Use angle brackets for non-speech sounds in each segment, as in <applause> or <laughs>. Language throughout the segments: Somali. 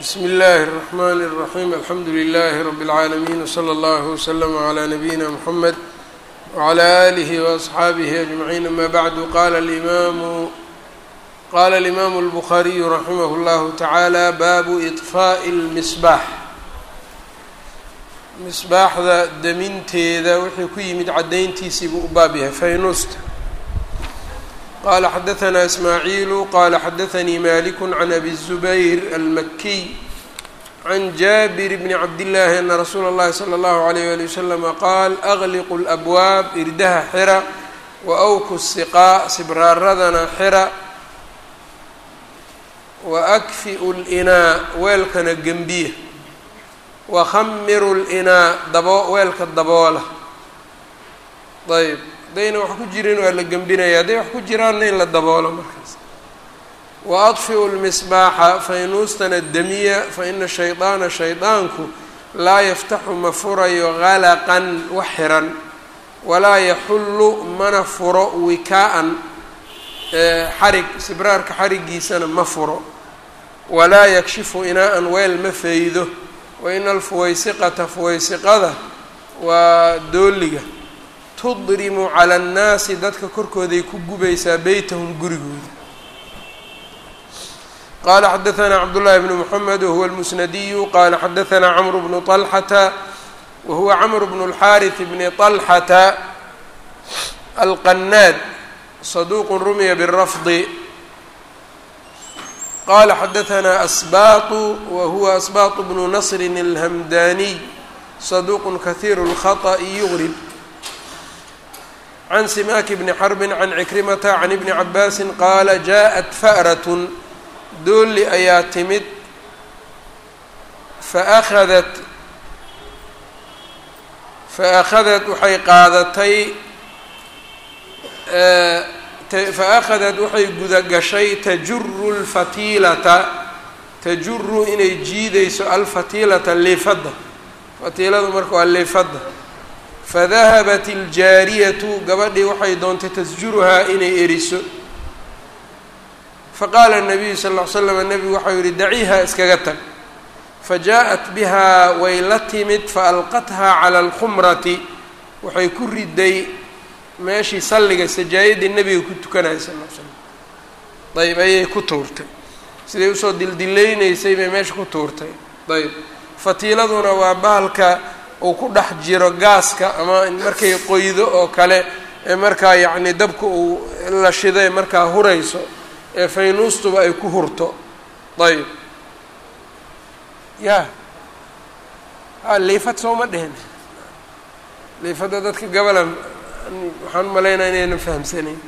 bsmi اllahi الرحmn الرaحيم alxamdu لlh رb العaalمين وslى اllه وslm عlى نabيina mحamed وعlى آlih وأصxaabih أجمعين ama bعd qala الإmam qala الإmam الbخariي raximah اllah taعalى babu إطfاء الmisbaax misbaaxda deminteeda wixii ku yimid cadayntiisii buu u baab yahay faynuusta qala xadaثna ismaaعiilu qala xadaثnii malik can abi الزubayr almakiy can jabir bni cabdillaahi ana rasuula اllahi slى اllahu عalayh wali waslama qaal agliqu اlabwaab irdaha xira waawku siqaa sibraaradana xira waakfi'u اlinaa weelkana gembiya wakhamiru linaa dabo weelka daboola ayb haddayna wax ku jirin waa la gembinaya hadday wax ku jiraanna in la daboolo markaas. Wa adfi'u lmisbaaxa faynuustana demiya fa ina shaydaana shaydaanku laa yaftaxu ma furayo qalaqan wax xiran. Walaa yaxullu mana furo wikaa-an xarig sibraarka xarigiisana ma furo. Walaa yakshifu inaa-an weel ma faydo. Wa ina alfuwaysiqata fuwaysiqada waa dooliga tudrimu cala annaasi dadka korkooday ku gubaysaa beytahum gurigooda qala xadaثna cabdullahi bnu mxamed wahuwa almusnadiyu qala xadaثna cmru bnu طalxata wahuwa cmr bnu اlxariث bni طalxata alqanaad saduq rumiya bالrafdi qala xadaثna asbaطu wahuwa asbaط bnu nasri اlhamdaniy saduq kahiir اlkhaطأ yugrib can simaaki bni xarbi can cikrimata can ibni cabaasi qaala jaaءat fa'ratun doolli ayaa timid faakhadat faakhadat waxay qaadatay faakhadat waxay gudagashay tajuru lfatiilata tajuru inay jiidayso alfatiilata liifadda fatiiladu marka waa liifadda fadahabat iljaariyatu gabadhii waxay doontay tasjuruhaa inay eriso faqaala nabiyu sal ly slam nebigu waxau yihi daciiha iskaga tag fajaءat bihaa way la timid faalqathaa cala alkhumrati waxay ku riday meeshii salliga sajaayadii nebiga ku tukanaya sal l slam ayb ayay ku tuurtay siday u soo dildileynaysay bay meesha ku tuurtay ayb fatiiladuna waa bahalka uu ku dhex jiro gaaska ama markay qoydo oo kale ee markaa yacni dabka uu la shiday markaa hurayso ee faynuustuba ay ku hurto. Ayb ya a liifad sooma dhehen liifadda dadka gabola waxaan umalaynaa inaynan fahamsanayn.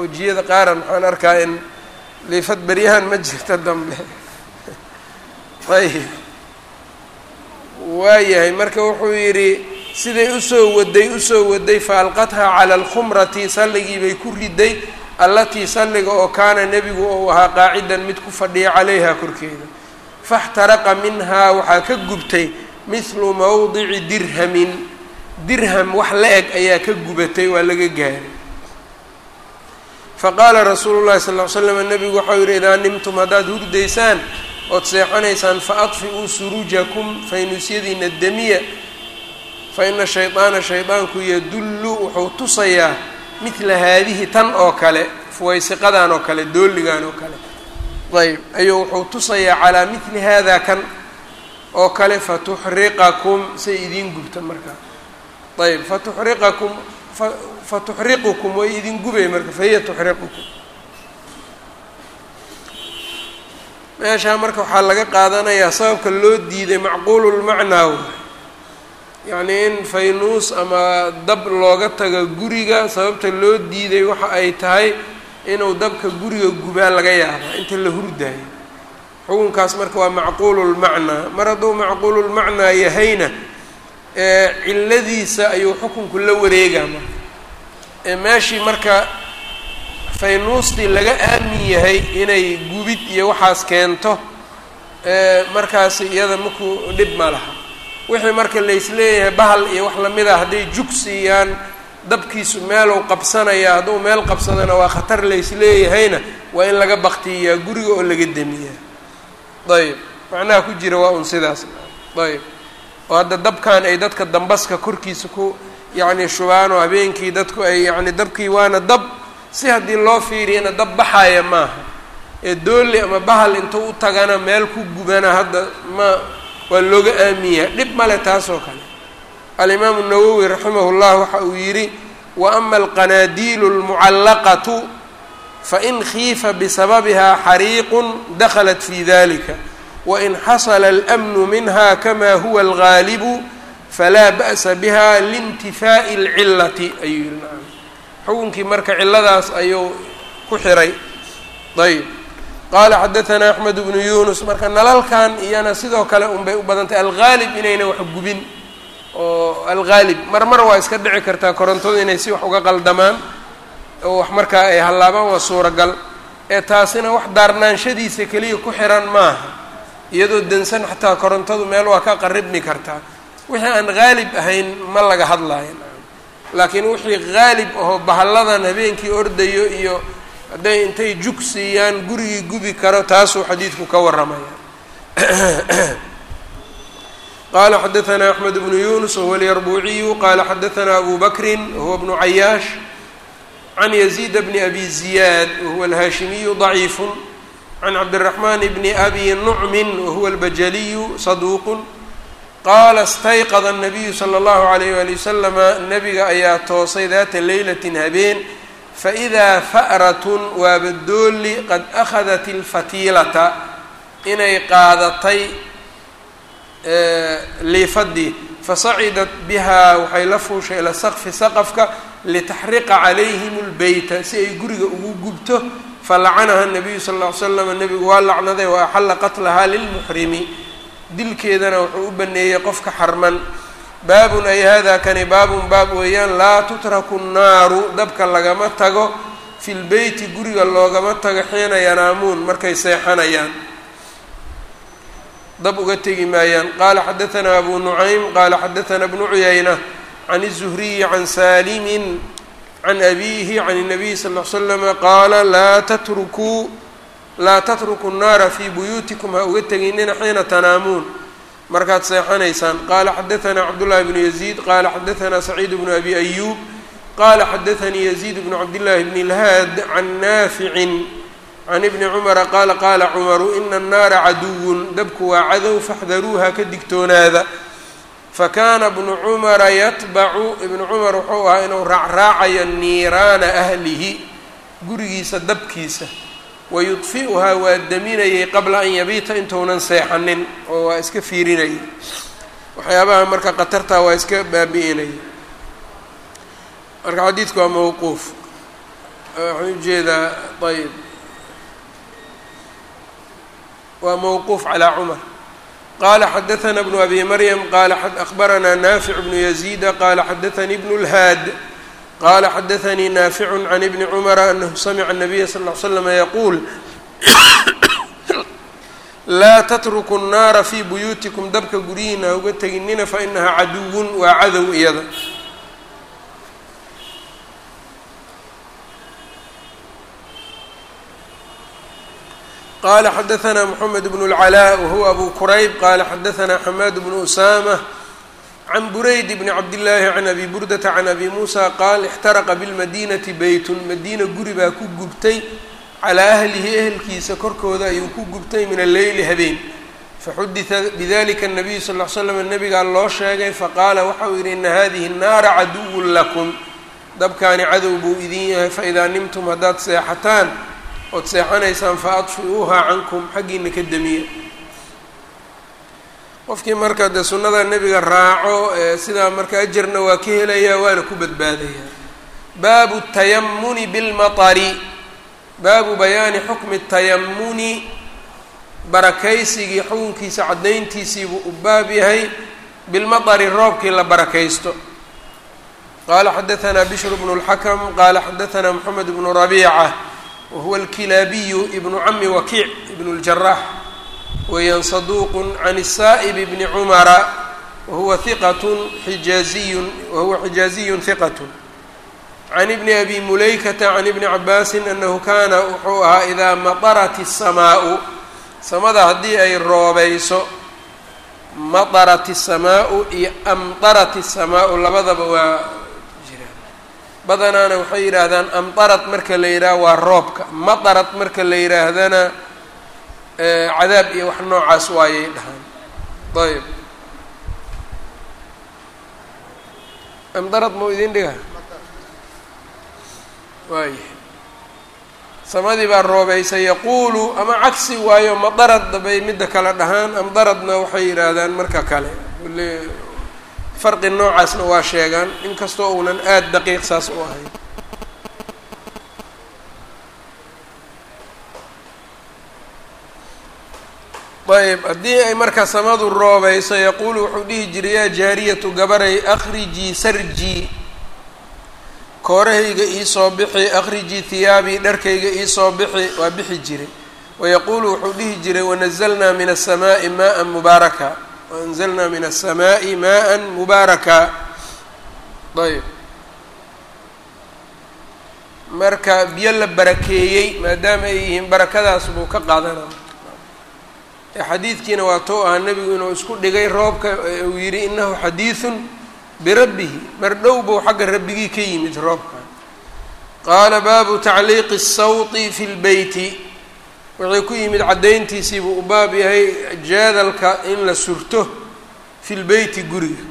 Wejiyada qaaran waxaan arkaa in liifad beryahan ma jirta dambe. <laughs> Ayb waayahay marka wuxuu yidhi siday u soo waday u soo waday faalqathaa cala alkhumrati salligii bay ku riday allatii salliga oo kaana nebigu ou ahaa qaacidan mid ku fadhiya calayha korkeeda. Faxtaraqa minhaa waxaa ka gubtay mithlu mawdici dirhamin. Dirham wax la eg ayaa ka gubatay waa laga gaaray. Faqaala rasuulu llahi sal ly slam nebigu waxau yidhi idaa nimtum haddaad hurdaysaan ood seexanaysaan faadfi'uu suruujakum faynuusyadiina demiya fa ina shaydaana shaydaanku yadullu wuxuu tusayaa midla haadihi tan oo kale fuwaysiqadan oo kale dooligan oo kale. Ayb ayuu wuxuu tusayaa calaa midli haadaa kan oo kale fatuxriqakum say idiin gubta markaa. Ayb fatuxriqakum fatuxriqukum way idin gubay marka fahiya tuxriqukum meeshaa marka waxaa laga qaadanayaa sababka loo diiday macquululmacnaa waay yacnii in faynuus ama dab looga tago guriga sababta loo diiday waxa ay tahay inuu dabka guriga gubaa laga yaabaa inta la hurdaayo xukunkaas marka waa macquululmacnaa mar hadduu macquululmacnaa yahayna ee cilladiisa ayuu xukunku la wareegaa marka ee meeshii marka faynuustii laga aamin yahay inay gubid iyo waxaas keento markaasi iyada markuu dhib ma laha. Wixii marka laysleeyahay bahal iyo wax la mid a hadday jug siiyaan dabkiisu meeluu qabsanaya hadduu meel qabsadana waa khatar lays leeyahayna waa in laga baktiyaa guriga oo laga demiyaa ayb macnaha ku jira waa un sidaas. Ayb oo hadda dabkan ay dadka dambaska korkiisa ku yacni shubaan oo habeenkii dadku ay yacni dabkii waana dab si haddii loo fiiriyana dab baxaya maaha ee doolli ama bahal intuu u tagana meel ku gubana hadda ma waa looga aamiyaa. Dhib male taas oo kale. Alimaamu nawowi raximah llah waxa uu yidhi wa ama alqanaadiilu almucallaqatu fain khiifa bisababiha xariiqun daklat fi dalika wain xasala almnu minha kama huwa algaalibu falaa ba'sa biha liintifaa'i alcilati ayuu nacam xukunkii marka ciladaas ayuu ku xiray. Ayb qaala xadaثna axmed bnu yunus marka nalalkan iyana sidoo kale un bay u badantay algaalib inayna wax gubin. Oo algaalib mar mar waa iska dhici kartaa korontadu inay si wax uga qaldamaan oo wax markaa ay hallaabaan waa suuragal. Ee taasina wax daarnaanshadiisa keliya ku xiran maaha iyadoo dansan xataa korontadu meel waa ka qaribmi kartaa. Wixii aan haalib ahayn ma laga hadlaayo. Laakiin wixii haalib ahoo bahalladan habeenkii ordayo iyo hadday intay jug siiyaan gurigii gubi karo taasuu xadiidku ka warramaya. <clears throat> Qala xadaanaa axmed bnu yunus wahuwa alyarbuuciyu qala xadaanaa abu bakrin wahuwa bnu cayaash can yaziida bni abi ziyaad wahuwa alhaashimiyu daciifun. Can cabdiraxmaan bni abi nucmin wahuwa albajaliyu saduuqun. Qaala istayqada anabiyu sala allahu alayh waali wasalama nabiga ayaa toosay daata leylatin habeen faidaa fa'ratun waaba dooli qad akhadat اlfatiilata inay qaadatay liifadii fasacidat bihaa waxay la fuushay ila saqfi saqafka litaxriqa calayhim اlbeyta si ay guriga ugu gubto falacanaha nabiyu sal ll ly slam nebigu waa lacnaday wa axalla qatlahaa lilmuxrimi dilkeedana wuxuu u baneeyey qofka xarman baabun ay hada kani baabun baab weeyaan laa tutraku nnaaru dabka lagama tago fi lbeyti guriga loogama tago xiina yanaamuun markay seexanayaan dab uga tegi maayaan qaala xadaثna abu nucaym qaala xadaثna bnu cuyayna can الzuhriyi can salimin can abihi can الnabiy sal ll slama qaala laa tatrukuu laa tatruku الnaara fi buyuutikum ha uga teginina xiina tanaamuun markaad seexanaysaan. Qaala xadaanaa cabdullaahi bnu yaziid qaala xadaanaa saciid bnu abi ayuub qaala xadaanii yaziid bnu cabdillaahi bn ilhaad can naaficin can ibni cumara qaala qaala cumaru ina annaara caduwun dabku waa cadow faxdaruuha ka digtoonaada. Fakaana bnu cumara yatbacu ibnu cumar wuxuu ahaa inuu raacraacayo niiraana ahlihi gurigiisa dabkiisa wayudfi'uhaa waa daminayay qabla an yabiita intuunan seexanin oo waa iska fiirinayay waxyaabaha marka qatartaa waa iska baabi'inayay marka xadiidku waa mawquuf waxaan ujeedaa ayb waa mawquuf calى cmar qala xadaثna bnu abi maryam qala akhbarana naafic bnu yaziida qala xadaثanii bnu اlhaad qala xadaثanii naaficu can ibni cumara anahu samica الnabiya sal ly slm yaquul laa tatruku الnaara fi buyuutikum dabka guryihiina ha uga teginina fainaha caduwun waa cadow iyada qala xadaثna mحamed bn اlclاء whuwa abu qurayb qala xadaثna xamaad bnu usama can burayd bni cabdillaahi can abi burdata can abi muusa qaal ixtaraqa bilmadiinati baytun madiina guri baa ku gubtay calaa ahlihi ehelkiisa korkooda ayuu ku gubtay min alleyli habeen faxudita bidalika anabiyu sal ll slam nebigaa loo sheegay faqaala waxa uu yidhi ina haadihi naara caduwun lakum dabkaani cadow buu idin yahay faidaa nimtum haddaad seexataan ood seexanaysaan fa adfiuuhaa cankum xaggiina ka damiya qofkii marka dee sunnada nebiga raaco sidaa marka ajarna waa ka helayaa waana ku badbaadayaa baabu tayamuni bilmaari baabu bayaani xukmi tayamuni barakaysigii xukunkiisa caddayntiisiibuu u baab yahay bilmaari roobkii la barakaysto. Qaala xadaanaa bishru bnu اlxakm qaala xadaanaa moxamed bnu rabiica wahuwa alkilaabiyu ibnu cami wakiic ibn اljarax weeyaan saduuq can الsaa'ib bni cumara wahuwa hiqat xijaaziyun wahuwa xijaaziyun hiqat can ibni abi mulaykata can ibni cabaasin anahu kaana wuxuu ahaa idaa matarat الsamaau samada haddii ay roobeyso matarat الsamaau iyo amtarat الsamaau labadaba waa jiraan badanaana waxay yidhaahdaan amtarat marka la yidhaah waa roobka matarat marka la yidhaahdana cadaab iyo wax noocaas waayay dhahaan. Ayb amdarad mau idin dhiga waaya samadii baa roobeysay yaquulu ama cagsi waayo madarad bay midda kale dhahaan amdaradna waxay yidhaahdaan marka kale. Farqi noocaasna waa sheegaan inkastoo uunan aada daqiiq saas u ahayn ayb haddii ay marka samadu roobeyso yaquulu wuxuu dhihi jiray yaa jaariyatu gabaray akhrijii sarjii koorahayga iisoo bixi akhrijii hiyaabii dharkayga iisoo bixi waa bixi jiray. Wayaquulu wuxuu dhihi jiray wanazalnaa min asamaa'i maaan mubaaraka. Waanzalnaa min asamaa'i maa'an mubaaraka. Ayb marka biyo la barakeeyey maadaama ay yihiin barakadaas buu ka qaadanaya xadiidkiina waa tou ahaa nebigu inuu isku dhigay roobka uu yidhi inahu xadiidun birabbihi. Mar dhow buu xagga rabbigii ka yimid roobka. Qaala baabu tacliiqi الsawti fi lbeyti wuxuu ku yimid caddayntiisii buu u baab yahay jaadalka in la surto fi lbeyti guriga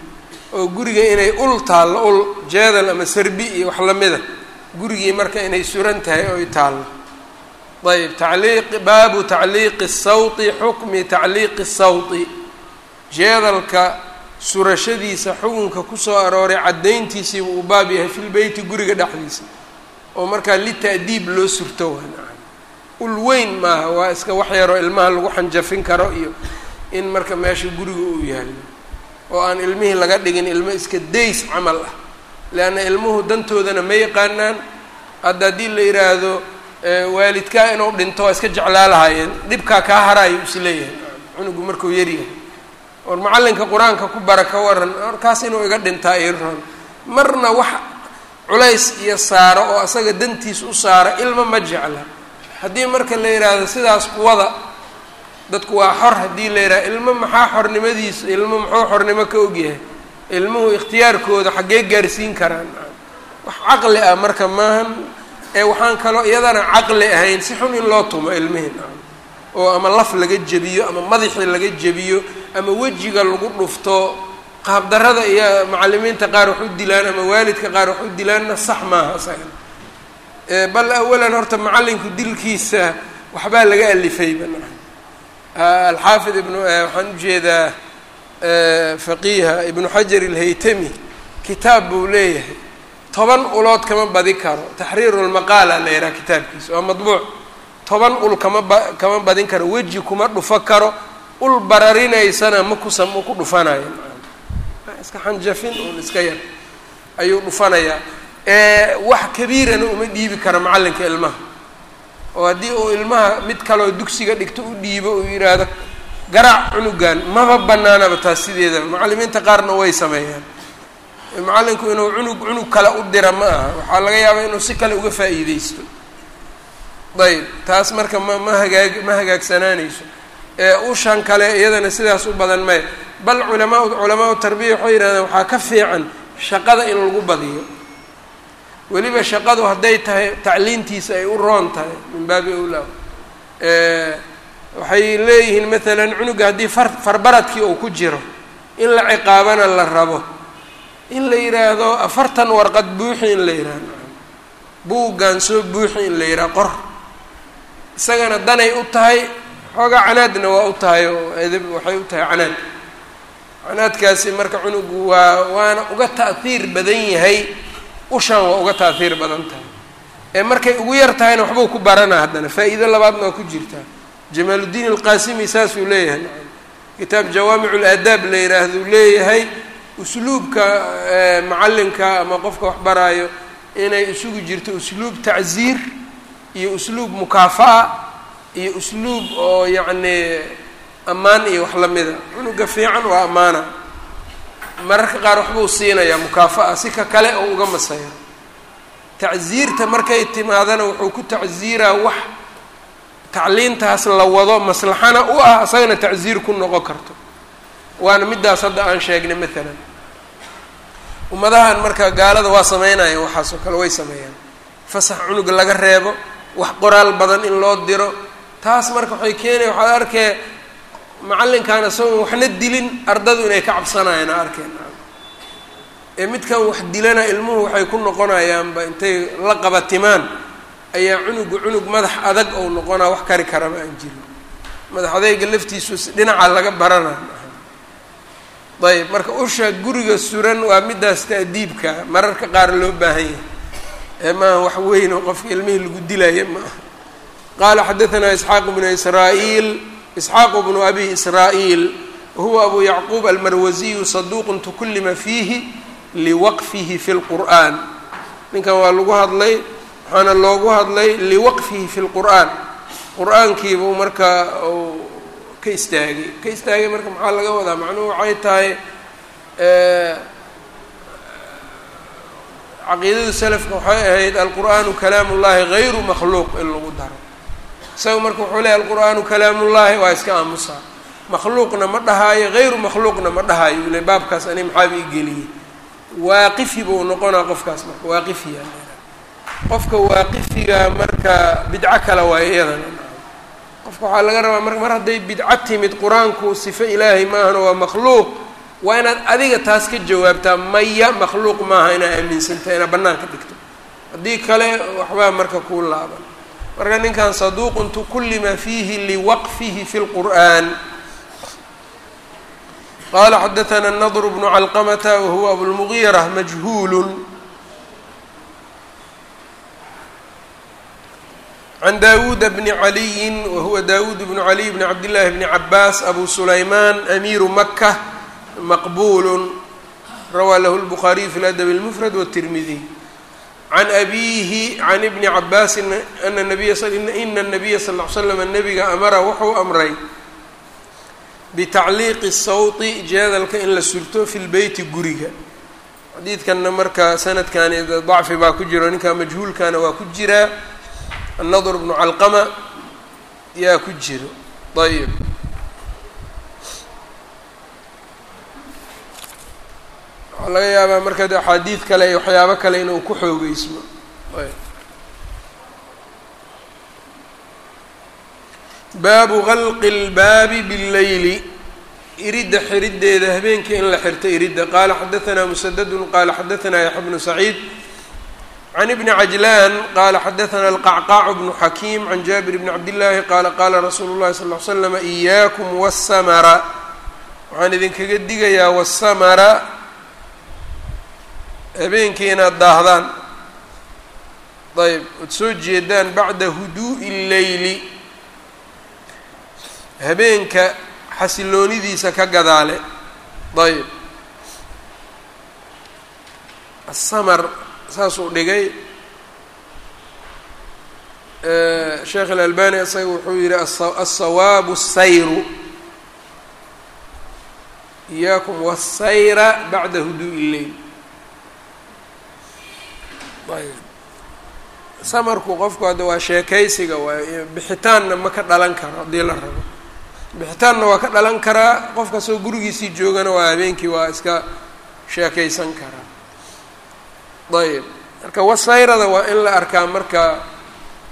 oo guriga inay ul taallo ul jaadal ama sarbi iyo wax lamida gurigii marka inay suran tahay oo y taallo ayb tacliiq baabu tacliiqi الsawti xukmi tacliiqi الsawti jeedalka surashadiisa xukunka kusoo arooray caddayntiisii buu u baab yahay fi lbeyti guriga dhexdiisa oo markaa lita'diib loo surto waa ul weyn maaha waa iska wax yaroo ilmaha lagu xanjafin karo iyo in marka meesha guriga uu yahay oo aan ilmihii laga dhigin ilmo iska days camal ah leanna ilmuhu dantoodana ma yaqaanaan hadda haddii la yidhaahdo waalidkaa inuu dhinto waa iska jeclaa lahaayeen dhibkaa kaa haraayo is leeyahay cunugu markuu yaryahay or macallinka qur'aanka ku bara ka waran orkaas inuu iga dhintaa ii roon marna wax culays iyo saaro oo asaga dantiis u saara ilmo ma jecla. Haddii marka la yidhaahdo sidaas kuwada dadku waa xor haddii la yidhahdo ilmo maxaa xornimadiisa ilmo muxuu xornimo ka ogyahay ilmuhu ikhtiyaarkooda xaggee gaarsiin karaan. Wax caqli ah marka maahan ee waxaan kaloo iyadana caqli ahayn si xun in loo tumo ilmihin oo ama laf laga jebiyo ama madaxii laga jebiyo ama wejiga lagu dhufto qaabdarada iyo macalimiinta qaar wax u dilaan ama waalidka qaar wax u dilaanna sax maaha bal awalan horta macallinku dilkiisa waxbaa laga alifayba alxaafid ibnu waxaan u jeedaa faqiiha ibnu xajar ilhaytami kitaab buu leeyahay toban ulood kama badi karo. Taxriiru lmaqaala la yidhaha kitaabkiisa. Waa madbuuc. Toban ul kama ba kama badin karo. Weji kuma dhufo karo. Ul bararinaysana ma kusa ma ku dhufanayo. Iska xanjafin un iska yar. Ayuu dhufanayaa. Wax kabiirana uma dhiibi karo macallinka ilmaha. Oo haddii uu ilmaha mid kaloo dugsiga dhigto u dhiibo uu yidhaahdo garaac cunugan maba banaanaba taas sideeda macallimiinta qaarna way sameeyaan macallinku inuu cunug cunug kale u dira ma aha. Waxaa laga yaabaa inuu si kale uga faa'iideysto ayb taas marka ma ma hagaag ma hagaagsanaanayso. Ushan kale iyadana sidaas u badan maya bal culamaa culamaau tarbiya waxay yidhahdeen waxaa ka fiican shaqada in lagu badiyo. Weliba shaqadu hadday tahay tacliintiisa ay u roon tahay min baabi owlaa waxay leeyihiin maalan cunuga haddii far farbaradkii uu ku jiro in la ciqaabana la rabo in la yidhaahdo afartan warqad buuxi in la yidhaahdo buuggan soo buuxi in la yidhaha qor. Isagana danay u tahay xoogaa canaadna waa u tahay oo edab waxay u tahay canaad canaadkaasi marka cunugu waa waana uga ta'hiir badan yahay ushaan waa uga ta'hiir badan tahay. Ee markay ugu yar tahayna waxbuu ku baranaa haddana. Faa'iido labaadna waa ku jirtaa jamaaludiin alqaasimi saasuu leeyahay. Kitaab jawaamicu laadaab la yidhaahduu leeyahay usluubka macallinka ama qofka wax baraayo inay isugu jirto usluub tacziir iyo usluub mukaafa'a iyo usluub oo yacni ammaan iyo wax lamida cunuga fiican waa ammaana. Mararka qaar waxbuu siinayaa mukaafa'a si ka kale oo uga masaya. Tacsiirta markay timaadana wuxuu ku tacsiiraa wax tacliintaas la wado maslaxana u ah isagana tacsiir ku noqon karto waana midaas hadda aan sheegnay maalan ummadahan marka gaalada waa sameynaya waxaas oo kale way sameeyaan. Fasax cunug laga reebo wax qoraal badan in loo diro taas marka waxay keenaya waxaad arkee macallinkan isagoon waxna dilin ardadu inay ka cabsanayaan a arkeen ee midkan wax dilana ilmuhu waxay ku noqonayaanba intay la qabatimaan ayaa cunugu cunug madax adag ou noqonaa wax kari karaba aan jirin. Madax adayga laftiisu dhinaca laga barana ayb marka usha guriga suran waa midaas ta'diibka mararka qaar loo baahan yahay. Ee maaha wax weyn oo qofka ilmihii lagu dilaya ma. Aha qaala xadaanaa isxaaq bnu israa'iil isxaaq bnu abi israa'iil wahuwa abu yacquub almarwasiyu saduuqun tukullima fiihi liwaqfihi fi lqur'aan ninkan waa lagu hadlay waxaana loogu hadlay liwaqfihi fi lqur'aan qur'aankiibuu marka ka istaagay ka istaagay marka maxaa laga wadaa? Macnuhu waxay tahay caqiidada selafka waxay ahayd alqur'aanu kalaam ullahi gayru makhluuq in lagu daro. Isaga marka wuxuu leehay alqur'aanu kalaam ullahi waa iska aamusaa. Makhluuqna ma dhahaayo hayru makhluuqna ma dhahaayo ile baabkaas ani maxaaba i geliyey waaqifi buu noqonaa qofkaas marka waaqifiya qofka waaqifiga marka bidco kale waayo iyadana waxaa laga rabaa mar mar hadday bidca timid qur'aanku sifo ilaahay maahano waa makhluuq. Waa inaad adiga taas ka jawaabtaa maya makhluuq maaha inaa aaminsanta inaa bannaan ka dhigto. Haddii kale waxbaa marka kuu laaban. Marka ninkan saduuqun tukulli ma fiihi liwaqfihi fi lqur'an qala xadaana nadr bnu calqamata wahuwa abulmugiira majhuul can dawuuda bni caliyin wa huwa dawuud bnu caliy bni cabdillaahi bni cabaas abu sulaymaan amiiru maka maqbuulun rawaa lahu lbukhaariyu fi ladabi اlmufrad wاtirmidiy can abiihi can ibni cabaasin ana nabiya ina nabiya sal l slama nebiga amara wuxuu amray bitacliiqi sawti jeedalka in la surto fi lbeyti guriga xadiidkanna marka sanadkani dacfi baa ku jiro ninkaa majhuulkana waa ku jiraa annadr bnu calqama yaa ku jiro. Ayb waxaa laga yaabaa marka de axaadiid kale iyo waxyaabo kale inuu ku xoogeysmo. Baabu galqi اlbaabi bاlleyli iridda xiriddeeda habeenkii in la xirto iridda. Qaala xadaanaa musadadun qaala xadaanaa yaxya bnu saciid can ibni cajlaan qaala xadaanaa alqacqaacu bnu xakiim can jaabir bni cabdillaahi qaala qaala rasuulu llahi sal ly slam iyaakum wasamara waxaan idinkaga digayaa wasamara habeenkii inaad daahdaan ayb ood soo jeedaan bacda huduu'i lleyli habeenka xasiloonidiisa ka gadaale ayb saasuu dhigay sheekh اlalbani isaga wuxuu yihi asawaabu sayru iyaakum wالsayra bacda huduuءi اleyl ayb samarku qofku hadda waa sheekaysiga waay bixitaanna ma ka dhalan karo haddii la rabo bixitaanna waa ka dhalan karaa qof kastoo gurigiisii joogana waa habeenkii waa iska sheekaysan karaa ayb marka wasayrada waa in la arkaa marka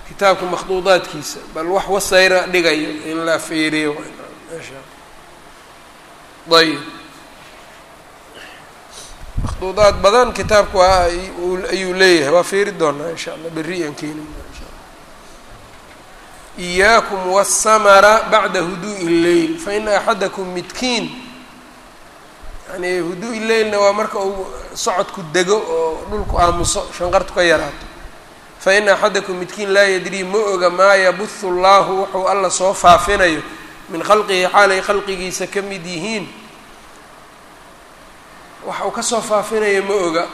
kitaabka makhduudaadkiisa. Bal wax wasayra dhigayo in la fiiriyo. Ayb makhduudaad badan kitaabka waa ayuu leeyahay. Waa fiiri doonaa insha allah berri aan allah iyaakum wasamara bacda huduu'i lleyl fa ina axadakum midkiin yani huduu'i leylna waa marka uu socodku dego oo dhulku aamuso shanqartu ka yaraato. Fa ina axadakum midkiin laa yadrii ma oga maa yabuhu llaahu wuxuu alla soo faafinayo. Min khalqihi xaalay khalqigiisa ka mid yihiin. Waxa uu ka soo faafinayo ma oga.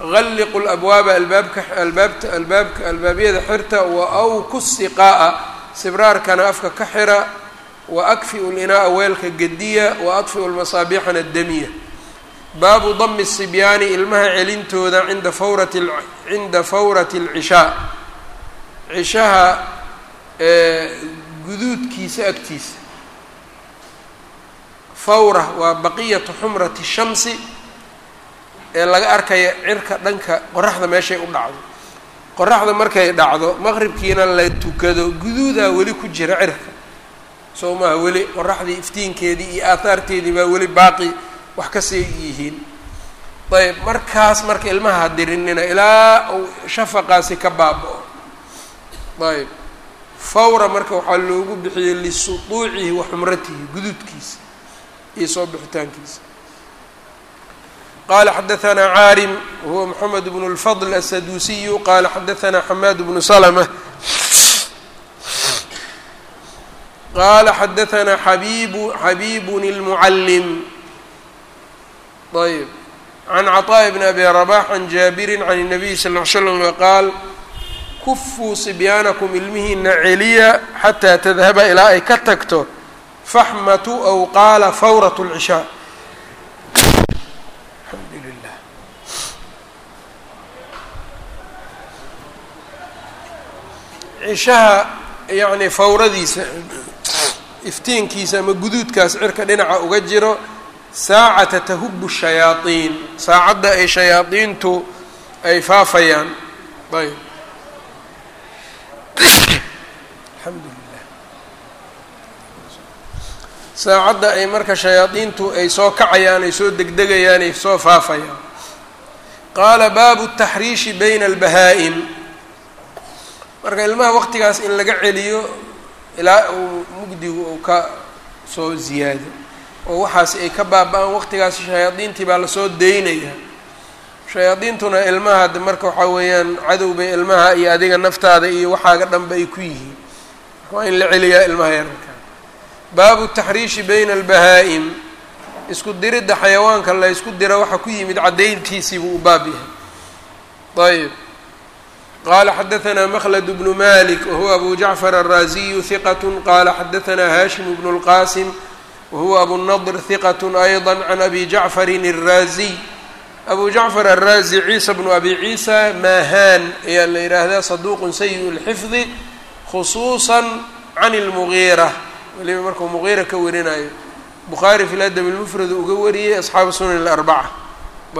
Galliqu labwaaba albaabka albaabta albaabka albaabyada xirta wa awku siqaa'a sibraarkana afka ka xira wa akfiu linaa'a weelka gediya wa adfiu damiya. Baabu dami sibyaani ilmaha celintooda cinda fawrati cinda fawrati alcishaa cishaha guduudkiisa agtiisa. Fawra waa baqiyatu xumrati shamsi ee laga arkaya cirka dhanka qoraxda meeshay u dhacdo. Qoraxda markay dhacdo maqribkiina la tukado guduudaa weli ku jira cirka soo maaha weli qoraxdii iftiinkeedii iyo aahaarteedii baa weli baaqi wax ka sii yihiin. Ayb markaas marka ilmaha hadirinina ilaa uu shafaqaasi ka baaba-o ayb fawra marka waxaa loogu bixiyey lisuuucihi wa xumratihi gududkiisa iyo soo bixitaankiisa. Qala xadaanaa caarim wahuwa maxamed bn اlfadl asaduusiyu qala xadaanaa xamaad bnu slma qala xadaثna xabib xabibun اlmucallim ayb can cطاء bn abi رbax can jaabiri can الnabiy sal ly slm qaal kufuu sibyaanakum ilmihiina celiya xataa tadhaba ilaa ay ka tagto faxmatu aw qaala fawraة اlcishaa cishaha yacni fawradiisa iftiinkiisa ama guduudkaas cirka dhinaca uga jiro saacata tahubu shayaadiin saacadda ay shayaadiintu ay faafayaan. Ayb. Alxamdulilah saacadda ay marka shayaadiintu ay soo kacayaan ay soo degdegayaan ay soo faafayaan. Qaala baabu taxriishi bayna albahaa'im marka ilmaha waqtigaas in laga celiyo ilaa uu mugdigu uu ka soo ziyaado oo waxaas ay ka baaba-aan waqtigaas shayaadiintii baa la soo daynaya. Shayaadiintuna ilmaha de marka waxaa weeyaan cadow bay ilmaha iyo adiga naftaada iyo waxaaga dhanba ay ku yihiin. Waa in la celiyaa ilmaha yararka baabu taxriishi bayna albahaa-im. Isku diridda xayawaanka la ysku dira waxaa ku yimid caddayntiisii buu u baab yahay. Ayb qala xadaثna mklد بن malik wahuwa abu jacfar الraziyu ثiqat qala xadaثna hashim bn الqasim wahuwa abu الnضr ثiqat أyضا can abi jacfari الraziy abu jacfar الrazi ciisa bnu abi ciisa mahan ayaa la yidhaahdaa saduq sayi الxifdi khusuuصa can الmugiira weliba markuu mugiira ka warinayo bukhaari fi ladab اlmfrad uga wariyey asxaabu sunan الarbaca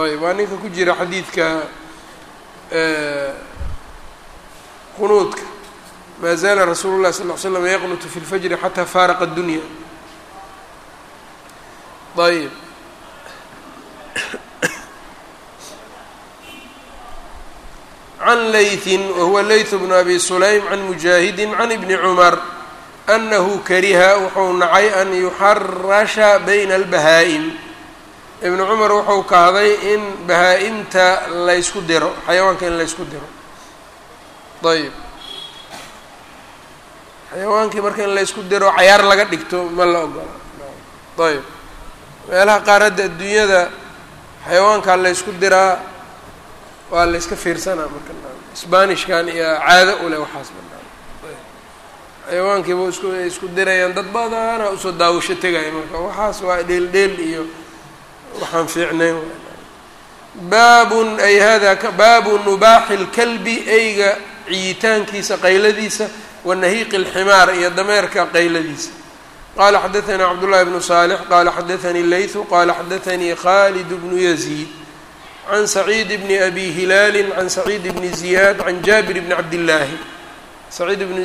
ayb waa ninka ku jira xadiidka qunuudka maa zaala rasuulu llahi sal ll ly slam yaqnutu fi lfajri xataa faaraqa addunya ayb can laythin wahuwa layth bnu abi sulaym can mujaahidi can ibni cumar anahu kariha wuxuu nacay an yuxarasha bayna albahaa-im ibnu cumar wuxuu kahday in bahaa-imta laysku diro xayawaanka in laysku diro ayb. Xayawaankii marka in laysku diro cayaar laga dhigto ma la ogola. Ayb. Meelaha qaar hadda adduunyada xayawaankaa laysku diraa waa la yska fiirsanaa marka sbanishkan iyo caado u waxaas banaan xayawaankiiba isku isku dirayaan dad badana u soo daawasho tegaya marka. Waxaas waa dheel dheel iyo waxaan fiicnayn baabun ay hada baabu nubaaxi lkalbi eyga ciyitaankiisa qayladiisa wa nahiiqi اlximaar iyo dameerka qayladiisa qala xadaثanii cabdullahi bnu صaalix qala xadaثanii laythu qala xadaثanii khalid bnu yaziid can saciid bni abi hilaali can saciid bni ziyaad can jaabir bni cabdillaahi saciid bni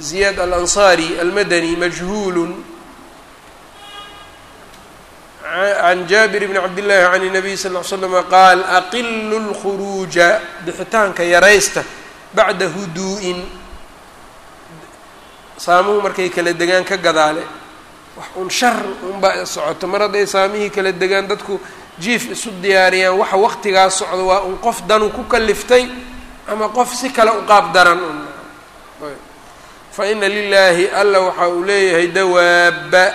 ziyaad alanصari almadani majhuul can jaabir bni cabdillaahi can الnabiy sal ll ly slama qaal aqilu lkhuruuja bixitaanka yaraysta bacda huduu'in. Saamuhu markay kala degaan ka gadaale. Wax un shar unbaa socoto. Mar hadday saamihii kala degaan dadku jiif isu diyaariyaan. Waxa waqtigaas socda waa un qof danu ku kaliftay ama qof si kale u qaab daran fa ina lilaahi alla waxa uu leeyahay dawaaba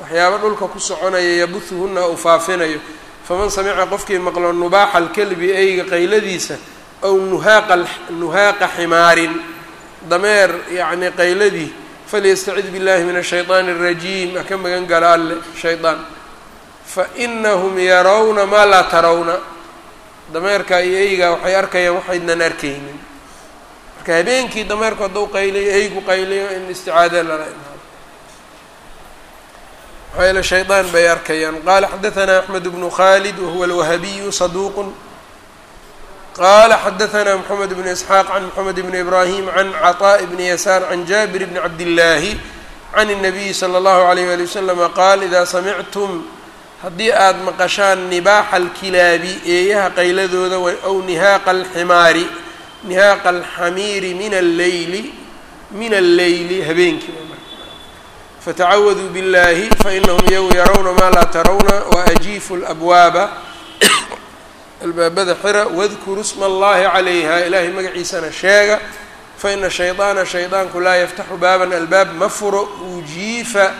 waxyaaba dhulka ku soconaya yabuhuhuna uu faafinayo. Faman samica qofkii maqlo nubaaxa alkelbi eyga qayladiisa aw nuhaaqa nuhaaqa ximaarin dameer yacni qayladii falyastacid billahi min ashayطaani الrajiim ha ka magan gala alle shaydaan fa inahum yarawna maa laa tarawna dameerka iyo eyga waxay arkayaan waxaydnan arkaynin marka habeenkii dameerku hadduu qayliyo eygu qayliyo in isticaada lala imaado maxaa yeele shaydaan bay arkayaan qaala xadaثna axmed bnu khalid wahuwa alwahabiyu saduuq qala xadaثna mxamed bn isxaaq can mxamed bn ibrahim can caطاء bni yasaar can jabir bni cabdillaahi can الnabiyi slى اllahu عalayh wali waslama qaal ida samictum haddii aada maqashaan nibaaxa alkilaabi eeyaha qayladooda ow nihaaqa alximaari nihaaqa alxamiiri min alleyli min alleyli habeenkii fatacawaduu biاllahi fainahum iyagu yarawna maa laa tarawna waajiifu labwaaba albaabada xira wadkuru sma allahi calayha ilaahay magaciisana sheega fa ina shaydaana shaydaanku laa yaftaxu baaban albaab ma furo ujiifa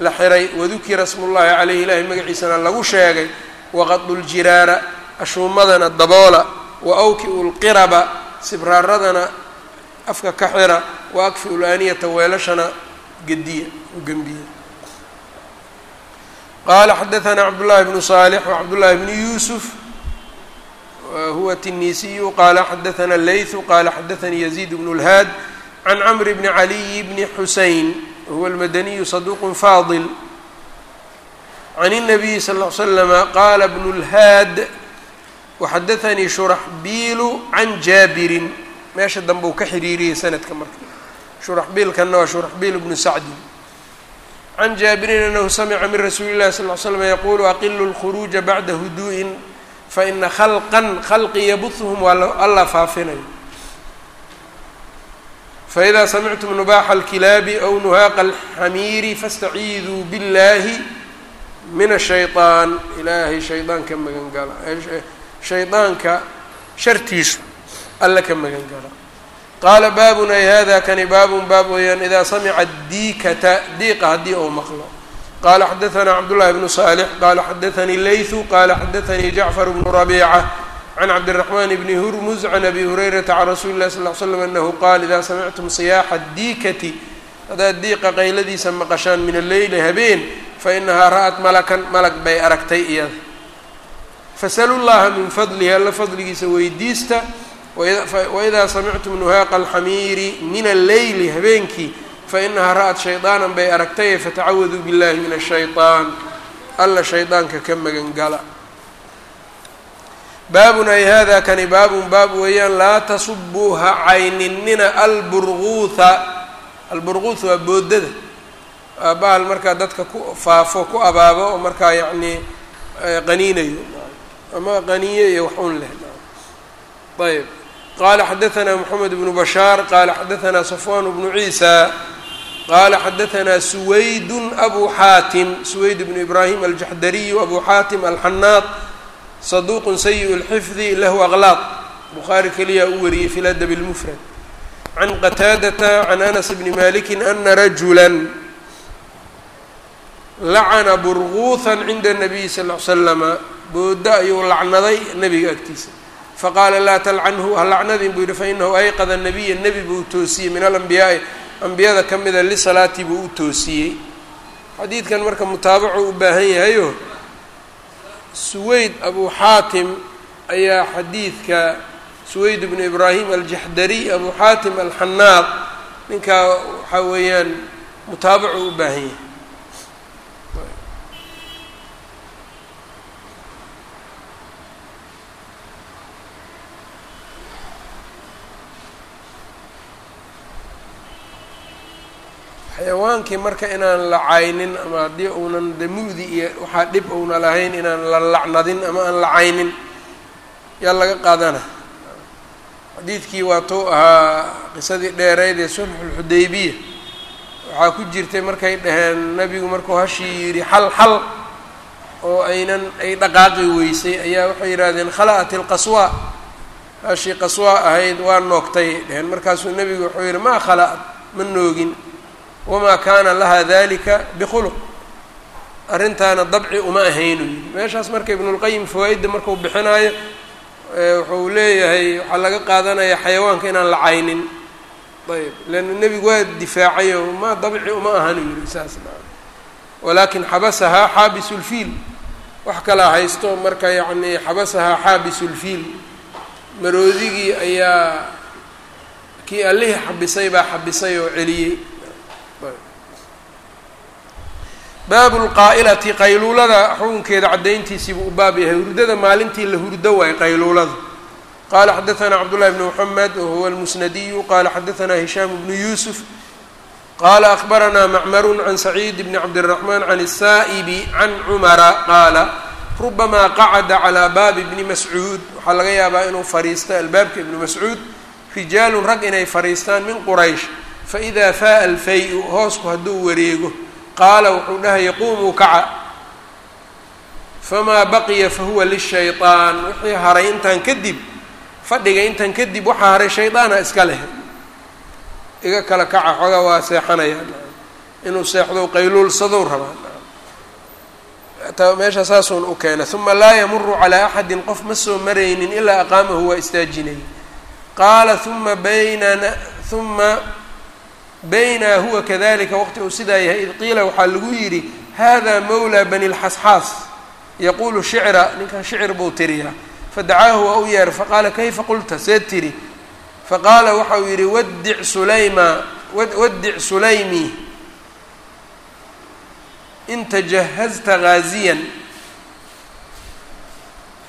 la xiray wadukira smullahi caleyhi ilaahay magaciisana lagu sheegay waqadu ljiraara ashuumadana daboola wa awki-u lqiraba sibraaradana afka ka xira wa akfi-u laaniyata weelashana gediya u gembiya qaala xadaana cabdullaahi bnu saalix wacabdullaahi bni yuusuf huwa tinisiyu qaala xadaثna leyثu qaala xadaثanii yaziid bnu اlhaad can cmr bni caliy bni xuseyn huwa almadaniyu saduuq faadil can الnabiyi sal ll slama qaala bnu اlhaad waxadaثanii shuraxbiilu can jaabirin meesha dambe uu ka xiriiriyey sanadka marka shuraxbiilkanna waa shuraxbiil bnu sacdin can jaabirin anahu samica min rasuuli اllahi sal ll slam yaquulu aqilu اlkhuruuja bacda huduuءin fa ina khalqan khalqi yabuthum waa allaa faafinayo faidaa samictum nubaaxa alkilaabi aw nuhaaqa alxamiiri fastaciiduu biاllaahi min ashayطaan ilaahay shaydaan eh, eh, ka magan gala shaydaanka shartiisu alle ka magan gala qaala baabun ay hada kani baabun baab weeyaan idaa samica diikata diiqa haddii ou maqlo qala xadaثna cabdullahi bnu صaalix qala xadaثanii leyثu qala xadaثanii jacfar bnu rabiica can cabdالرaحman bni hurmuz can abi hurayrata can rasuuli اlahi sal ll slam anahu qaal ida samictum siyaaxa diikati haddaad diiqa qayladiisa maqashaan min alleyli habeen fainahaa ra'at malakan malag bay aragtay iyada fasalu llaha min fadlihi alla fadligiisa weydiista waidaa samictum nuhaaqa alxamiiri min alleyli habeenkii fainahaa ra'ad shaydaanan bay aragtaye fatacawadu billahi min ashayطaan alla shaydaanka ka magangala baabun ay hada kani baabun baab weeyaan laa tasubuu ha cayninina alburguuha alburguuth waa boodada waa bahal markaa dadka ku faafo ku abaabo oo markaa yacnii qaniinayo. Ama qaniye iyo wax un leh. Ayb qala xadaanaa moxamed bnu bashaar qala xadaanaa safwan bnu ciisa qaala xadaanaa suwaydun abu xaatim suwayd bnu ibraahim aljaxdariyu abu xaatim alxanaad saduuqun sayi lxifdi lahu aqlaaq bukhaari keliyaa u wariyey fi ladabi lmufrad can qataadata can anas bni malikin ana rajulan lacana burguuhan cinda nabiyi sal l slama boodo ayuu lacnaday nebiga agtiisa faqaala laa talcanhu ha lacnadin buu yidhi fainahu ayqada nabiya nebi buu toosiyey min alambiyaai ambiyada ka mida lisalaati buu u toosiyey. Xadiidkan marka mutaabacu u baahan yahayo suweyd abu xaatim ayaa xadiidka suweyd bnu ibraahim aljaxdariy abu xaatim alxanaad ninkaa waxaa weeyaan mutaabacu u baahan yahay xayawaankii marka inaan la caynin ama haddii uunan damuudi iyo waxaa dhib uuna lahayn inaan la lacnadin ama aan la caynin yaa laga qaadana. Xadiidkii waatuu ahaa qisadii dheereyd ee sulxulxudaybiya waxaa ku jirtay markay dhaheen nebigu markuu hashii yidhi xal xal oo aynan ay dhaqaaqi weysay. Ayaa waxay yidhahdeen khala'at ilqaswa hashii qaswa ahayd waa noogtay. Dheheen markaasuu nebigu wuxuu yidhi maa khala'at ma noogin wamaa kaana laha dalika bikhuluq arrintaana dabci uma ahaynu yidhi meeshaas marka ibnulqayim fawaa-idda markuu bixinaayo wuxuu leeyahay waxaa laga qaadanaya xayawaanka inaan la caynin ayb leanna nebigu waa difaacayo ma dabci uma ahanu yidhi saas walaakin xabasahaa xaabisu lfiil wax kalaa haysto marka yacnii xabasahaa xaabisulfiil maroodigii ayaa kii allihii xabisay baa xabisay oo celiyey baabu lqaa'ilati qayluulada xukunkeeda caddayntiisii buu u baab yahay. Hurdada maalintii la hurdo waay qayluulada qala xadaanaa cabdullahi bnu mxamed wahuwa almusnadiyu. Qala xadaanaa hishaam bnu yuusuf. Qala akbaranaa macmarun can saciid bni cabdiraxmaan can asaa'ibi can cumara qaala rubamaa qacada calaa baabi bni mascuud. Waxaa laga yaabaa inuu fadhiisto albaabka ibni mascuud rijaalun rag inay fariistaan min quraysh faida faaa alfay-u hoosku hadduu wareego qaala wuxuu dhahaya qumuu kaca famaa baqiya fahuwa lلshayطaan wixii haray intaan kadib fadhiga intan kadib waxaa haray shaydaana iska leh iga kala kaca xoogaa waa seexanayaa inuu seexdo qayluulsadow rabaa ta meesha saasuun u keena uma laa yamuru calaa axadin qof ma soo maraynin ilaa aqaamahu waa istaajinayay qaala uma baynana uma baynaa huwa kadalika waqti uu sidaa yahay id qiila waxaa lagu yidhi hada mawlaa bani lxasxaas yaquulu shicra ninkan shicir buu tiriyaa fadacaahu waa u yeeray faqaala kayfa qulta? See tiri. Faqaala waxa uu yidhi wadic sulayma wadic sulaymi. In tajahazta gaaziyan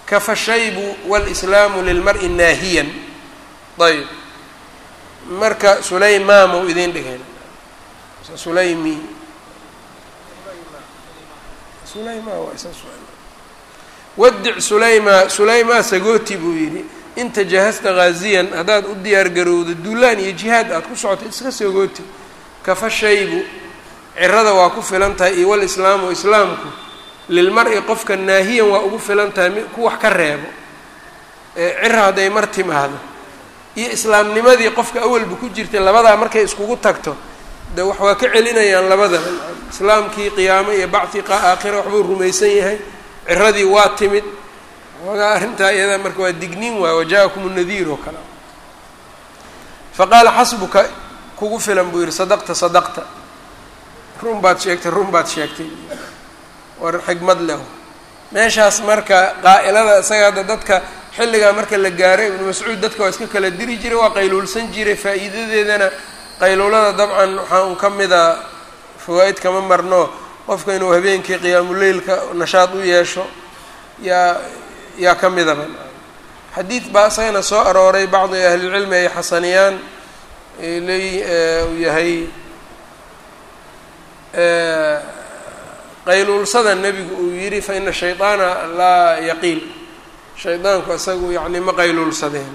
kafa shaybu wاlslaamu lilmari naahiyan. Ayb marka sulaymaamau idin dhigeen. Sulaymi sulayma wadic sulayma sulaymaa sagooti buu yidhi in tajahasta gaaziyan haddaad u diyaar garowdo duulaan iyo jihaad aad ku socoto iska sagooti. Kafa shaybu cirada waa ku filan tahay iyo walislaamu islaamku lilmar-i qofka naahiyan waa ugu filan tahay ku wax ka reebo. Cira hadday mar timaado iyo islaamnimadii qofka awalba ku jirtay labadaa markay iskugu tagto de wax waa ka celinayaan labadaba islaamkii qiyaamo iyo bacdi aakhira waxbuu rumaysan yahay ciradii waa timid. Wagaa arrintaa iyada marka waa digniin waay wajaa-akum nadiir oo kale. Faqaala xasbuka kugu filan buu yihi sadaqta sadaqta. Run baad sheegtay run baad sheegtay. War xigmad leh. Meeshaas marka qaa'ilada isaga hadda dadka xilligaa marka la gaaray ibnu mascuud dadka waa iska kala diri jiray waa qayluulsan jiray faa'iidadeedana qayluulada dabcan waxaa un ka mida fawaa'id kama marno. Qofka inuu habeenkii qiyaamuleylka nashaad u yeesho yaa yaa ka midaba xadiid baa isagana soo arooray bacdi ahlilcilmi ay xasaniyaan leey uu yahay qayluulsada nebigu uu yidhi fa ina shayطaana laa yaqiil shaydaanku isagu yani ma qayluulsadeen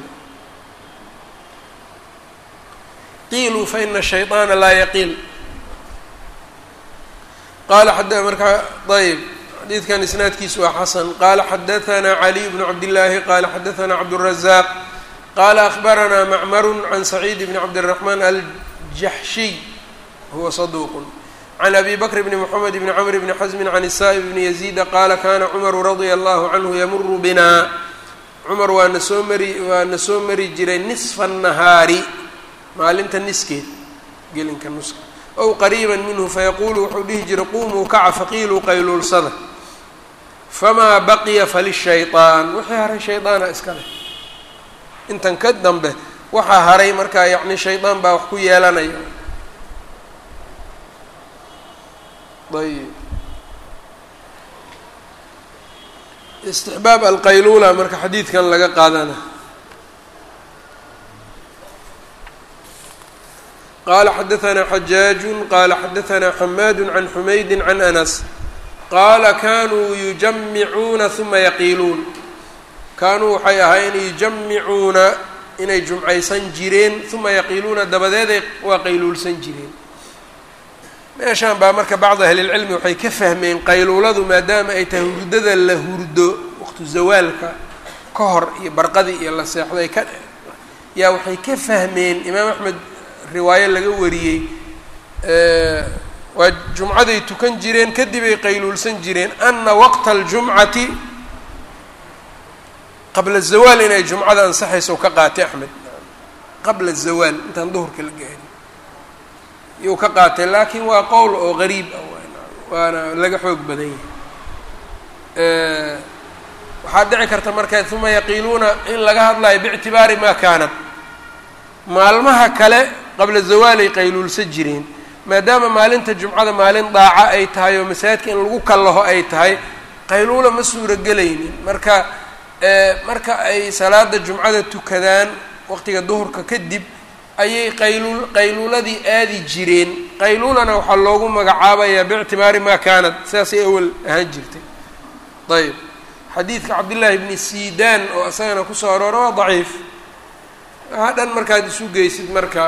qiiluu fa ina shayطaana laa yaqiil qala xada markaa ayb xadiidkan isnaadkiisu waa xasan qala xadaثna caliy bnu cabdillaahi qala xadaثna cabdالrazaaq qala akhbarana macmaru can saciid bni cabdالraxmaan aljaxshiy huwa saduuq can abi bakr bni mxamed bni camr bni xasmin can isaa'ib bni yaziida qaala kana cumaru radia allahu canhu yamuru binaa cumar waana soo mari waana soo mari jiray nisfa nahaari maalinta niskeed gelinka nuska ow qariiban minhu fayaquulu wuxuu dhihi jiray qumuu kaca faqiiluu qayluulsada famaa baqiya falishayطaan wixii haray shaydaana iskale intan ka dambe waxaa haray markaa yacni shaydaan baa wax ku yeelanaya ayb istixbaab alqaylula marka xadiidkan laga qaadana. Qala xadaanaa xajaaju qala xadaanaa xamaadu can xumaydi can anas. Qaala kanuu yujamicuuna uma yaqiiluun. Kaanuu waxay ahaayeen yujamicuuna inay jumcaysan jireen uma yaqiiluuna dabadeeday waa qayluulsan jireen meeshaan baa marka bacd ahlilcilmi waxay ka fahmeen qayluuladu maadaama ay tahay hurdada la hurdo waqtu zawaalka ka hor iyo barqadii iyo la seexday ka yaa waxay ka fahmeen imaam axmed riwaayo laga wariyey waa jumcaday tukan jireen kadib ay qayluulsan jireen ana waqta aljumcati qabla zawaal inay jumcada ansaxayso ka qaatay axmed. Qabla zawaal intaan duhurka la gaarin yuu ka qaatay laakiin waa qowl oo gariib ah waana laga xoog badan yahay. Waxaa dhici karta marka uma yaqiiluuna in laga hadlayo biictibaari maa kaanat. Maalmaha kale qabla zawaalay qayluulsa jireen maadaama maalinta jumcada maalin daaca ay tahay oo masaajidka in lagu kallaho ay tahay qayluula ma suurogelaynin marka marka ay salaada jumcada tukadaan waqtiga duhurka kadib ayay qayluul qayluuladii aadi jireen. Qayluulana waxaa loogu magacaabayaa biictibaari maa kaanat sidaasay awal ahaan jirtay. Ayb xadiidka cabdillaahi bni siidaan oo isagana ku soo aroora waa daciif. Waxaa dhan markaad isu geysid marka.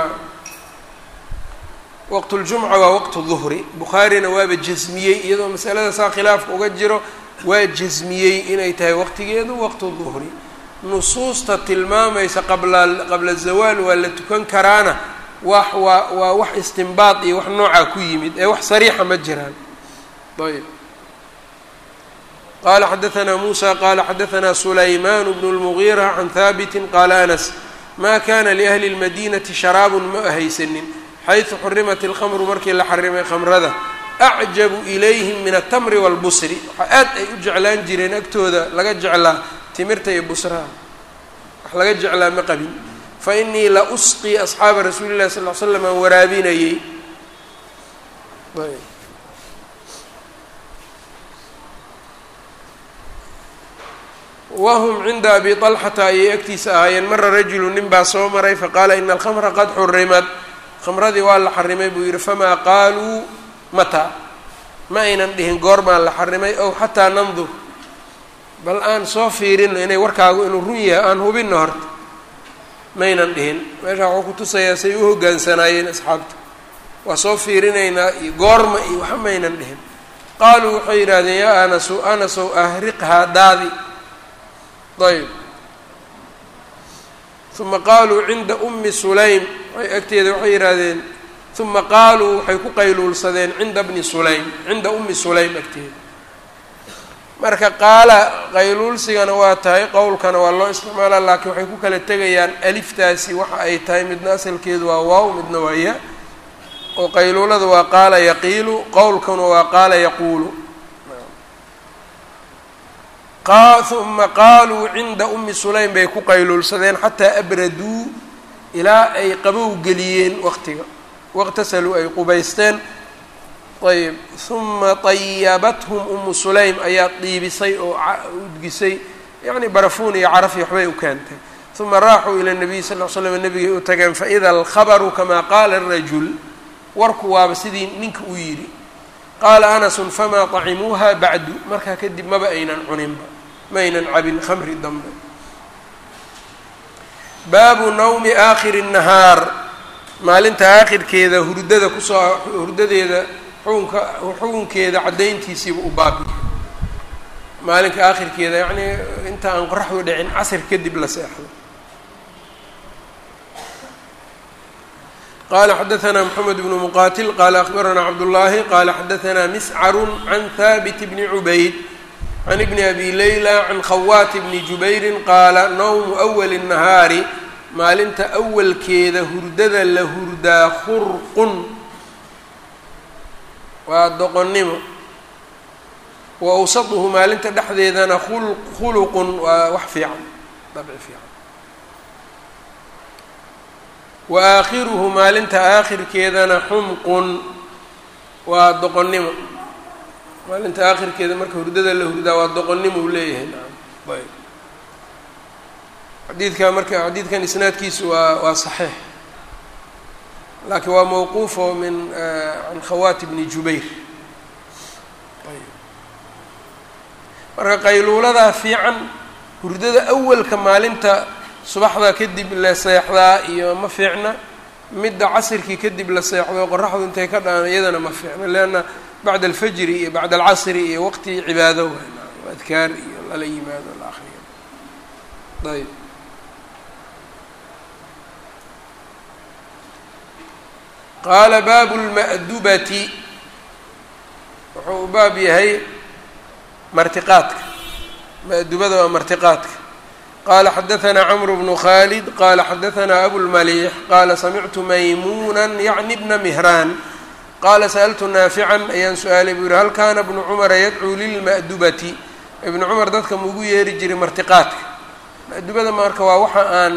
Waqtuljumca waa waqtu duhri. Bukhaarina waaba jasmiyey iyadoo masalada saa khilaafka uga jiro waa jasmiyey inay tahay waqtigeedu waqtu duhri nusuusta tilmaamaysa qabla qabla zawaal waa la tukan karaana wax waa waa wax istinbaad iyo wax noocaa ku yimid ee wax sariixa ma jiraan ayb qala xadaثna musa qala xadaثna sulayman bn اlmugiira can haabiti qala anas ma kana liahli اlmadinati sharaabun ma ahaysanin xayثu xurimat اlkhamru markii la xarimay khamrada acjabu ilayhim min aلtamri wاlbusri waxaa aad ay u jeclaan jireen agtooda laga jeclaa timirta iyo busraha. Wax laga jeclaa ma qabin. Fainii la usqii asxaaba rasuuli اlahi sal l slam aan waraabinayey. Whm cinda abi طalxata ayay agtiisa ahaayeen mara rajulu nin baa soo maray faqaala ina alkhamra qad xurimat khamradii waa la xarimay buu yihi famaa qaaluu mataa ma aynan dhihin goor baan la xarimay ow xataa nandur bal aan soo fiirino inay warkaagu inuu run yahay aan hubino horta. Maynan dhihin. Meesha waxuu kutusayaa say u hogaansanaayeen asxaabta. Waa soo fiirinaynaa iyo goorma iyo waxa maynan dhihin. Qaaluu waxay yidhaahdeen yaa anasu anasow ahriqhaa daadi. Ayb uma qaaluu cinda umi sulaym. Agteeda waxay yidhaahdeen uma qaaluu waxay ku qayluulsadeen cinda bni sulaym. Cinda umi sulaym agteeda marka qaala qayluulsigana waa tahay qowlkana waa loo isticmaalaa laakiin waxay ku kala tegayaan aliftaasi waxa ay tahay midna asalkeedu waa waaw midna waa ya. Oo qayluulada waa qaala yaqiilu qowlkuna waa qaala yaquulu. Uma qaaluu cinda umi sulaym bay ku qayluulsadeen xataa abraduu ilaa ay qabow geliyeen waqtiga. Waqtasaluu ay qubaysteen ayb uma tayabathum umu sulaym ayaa diibisay oo udgisay yacni barafuun iyo carafii waxbay u keentay. Uma raaxuu ila nabiyi sal l slam nabigay u tageen faida alkhabaru kamaa qaala arajul warku waaba sidii ninka u yidhi qaala anasun famaa tacimuuha bacdu? Markaa kadib maba aynan cuninba ma aynan cabin khamri dambe. Baabu nawmi aakhiri الnahaar maalinta aakhirkeeda hurdada ku soo hurdadeeda xukunka xukunkeeda caddayntiisiiba u baabiya maalinka aakhirkeeda yacnii inta aan qoraxdu dhicin casr kadib la seexdo qala xadaثna mxamed bnu muqatil qala akbarana cabdullaahi qala xadaثna miscaru can haabit bni cubayd can ibni abi layla can khawaat bni jubayri qaala nawmu awali الnahaari maalinta awalkeeda hurdada la hurdaa khurqun waa doqonnimo. Wa awsatuhu maalinta dhexdeedana khuluqun waa wax fiican dabci fiican. Wa aakhiruhu maalinta aakhirkeedana xumqun waa doqonnimo. Maalinta aakhirkeeda marka hurdada la hurdaa waa doqonnimo uu leeyahay naam ayb. Xadiidka marka xadiidkan isnaadkiisu waa waa saxiix laakiin waa mawquufo min can khawaati bni jubayr. Marka qayluuladaa fiican hurdada awalka maalinta subaxda kadib la seexdaa iyo ma fiicna midda casirkii kadib la seexdo qoraxdu intay ka dhaan iyadana ma fiicna leanna bacda alfajri iyo bacda alcasri iyo waqti cibaado adkaar iyo lala yimaado la akriyo qaala baabu lma'dubati wuxuu u baab yahay martiqaadka ma'dubada waa martiqaadka qala xadaثna cmr bnu khalid qala xadaثna abulmalix qala samictu maymuna yacni bna mihraan qala sa'ltu naafican ayaan su'aalay buu yihi hal kana bnu cumara yadcuu lilma'dubati ibnu cumar dadka maugu yeeri jiray martiqaadka maadubada marka waa waxa aan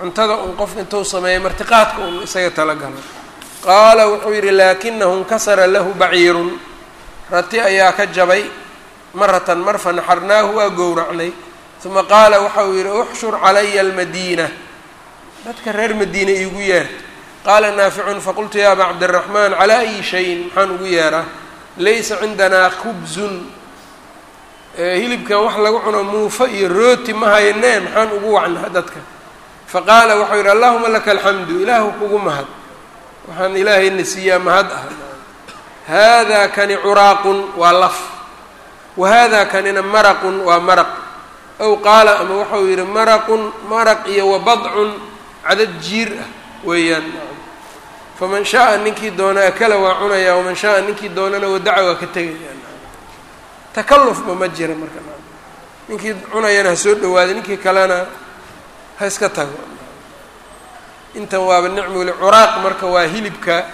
cuntada un qof intuu sameeyay martiqaadka un isaga talagalo qaala wuxuu yidhi laakinahu nkasara lahu baciirun. Rati ayaa ka jabay maratan mar fanaxarnaahu waa gowracnay. Uma qaala waxa uu yidhi uxshur calaya almadiina. Dadka reer madiina iigu yeer. Qaala naaficun faqultu ya aba cabdiraxmaan calaa ayi shayin? Maxaan ugu yeeraa laysa cindanaa khubzun. Hilibkan wax lagu cuno muufa iyo rooti ma haynee maxaan ugu wacnaa dadka. Faqaala waxau yidhi allahuma laka alxamdu ilaahu kugu mahad waxaan ilaahayna siiyaa mahad ah. Haadaa kani curaaqun waa laf. Wa haadaa kanina maraqun waa maraq. Ow qaala ama waxau yidhi maraqun maraq iyo wa badcun cadad jiir ah weeyaan. Faman shaaa ninkii doona akala waa cunayaa waman shaaa ninkii doonana wadaca waa ka tegaya takallufba ma jira marka. Ninkii cunayana ha soo dhawaada ninkii kalena ha iska tago intan waaba nicmuli curaaq marka waa hilibka